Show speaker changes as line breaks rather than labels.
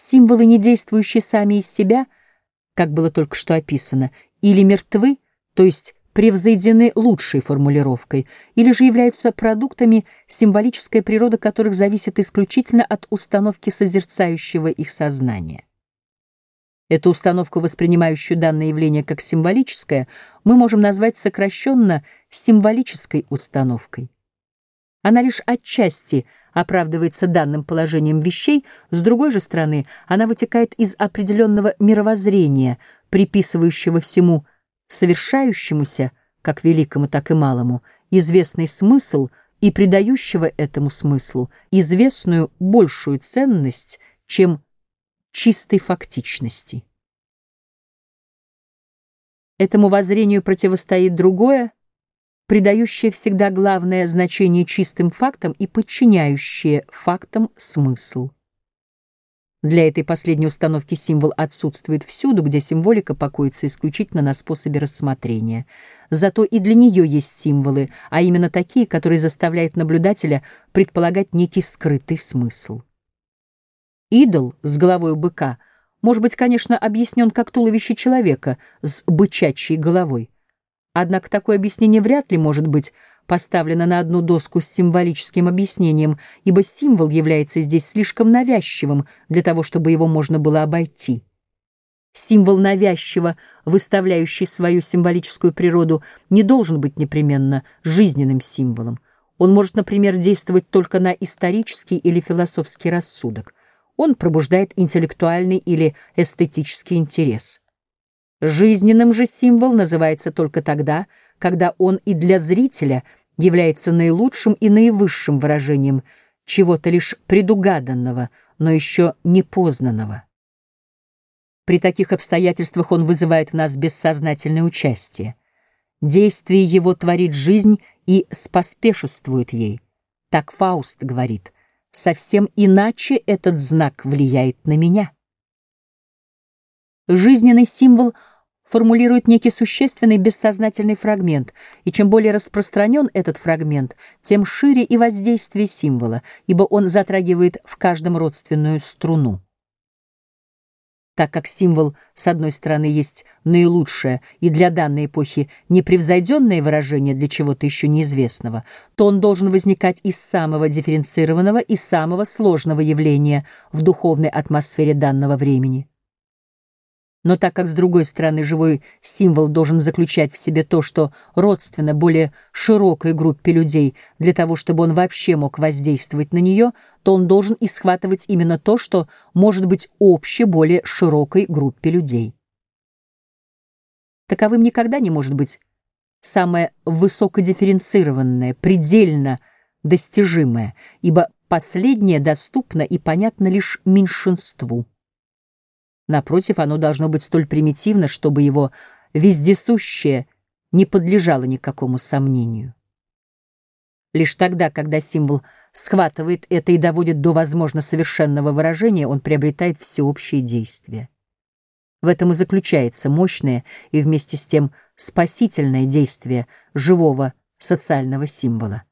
Символы, не действующие сами из себя, как было только что описано, или мертвы, то есть превзойдены лучшей формулировкой, или же являются продуктами, символическая природа которых зависит исключительно от установки созерцающего их сознания. Эту установку, воспринимающую данное явление как символическое, мы можем назвать сокращенно символической установкой. Она лишь отчасти оправдывается данным положением вещей, с другой же стороны, она вытекает из определенного мировоззрения, приписывающего всему совершающемуся, как великому, так и малому, известный смысл и придающего этому смыслу известную большую ценность, чем чистой фактичности. Этому воззрению противостоит другое, придающее всегда главное значение чистым фактам и подчиняющее фактам смысл. Для этой последней установки символ отсутствует всюду, где символика покоится исключительно на способе рассмотрения. Зато и для нее есть символы, а именно такие, которые заставляют наблюдателя предполагать некий скрытый смысл. Идол с головой быка может быть, конечно, объяснен как туловище человека с бычачьей головой. Однако такое объяснение вряд ли может быть поставлена на одну доску с символическим объяснением, ибо символ является здесь слишком навязчивым для того, чтобы его можно было обойти. Символ навязчиво, выставляющий свою символическую природу, не должен быть непременно жизненным символом. Он может, например, действовать только на исторический или философский рассудок. Он пробуждает интеллектуальный или эстетический интерес. Жизненным же символ называется только тогда, когда он и для зрителя является наилучшим и наивысшим выражением чего-то лишь предугаданного, но еще непознанного. При таких обстоятельствах он вызывает в нас бессознательное участие. Действие его творит жизнь и споспешествует ей. Так Фауст говорит, совсем иначе этот знак влияет на меня. Жизненный символ — формулирует некий существенный бессознательный фрагмент, и чем более распространен этот фрагмент, тем шире и воздействие символа, ибо он затрагивает в каждом родственную струну. Так как символ, с одной стороны, есть наилучшее и для данной эпохи непревзойденное выражение для чего-то еще неизвестного, то он должен возникать из самого дифференцированного и самого сложного явления в духовной атмосфере данного времени. Но так как, с другой стороны, живой символ должен заключать в себе то, что родственно более широкой группе людей, для того, чтобы он вообще мог воздействовать на нее, то он должен исхватывать именно то, что может быть обще более широкой группе людей. Таковым никогда не может быть самое высокодифференцированное, предельно достижимое, ибо последнее доступно и понятно лишь меньшинству. Напротив, оно должно быть столь примитивно, чтобы его вездесущее не подлежало никакому сомнению. Лишь тогда, когда символ схватывает это и доводит до, возможно, совершенного выражения, он приобретает всеобщее действие. В этом и заключается мощное и вместе с тем спасительное действие живого социального символа.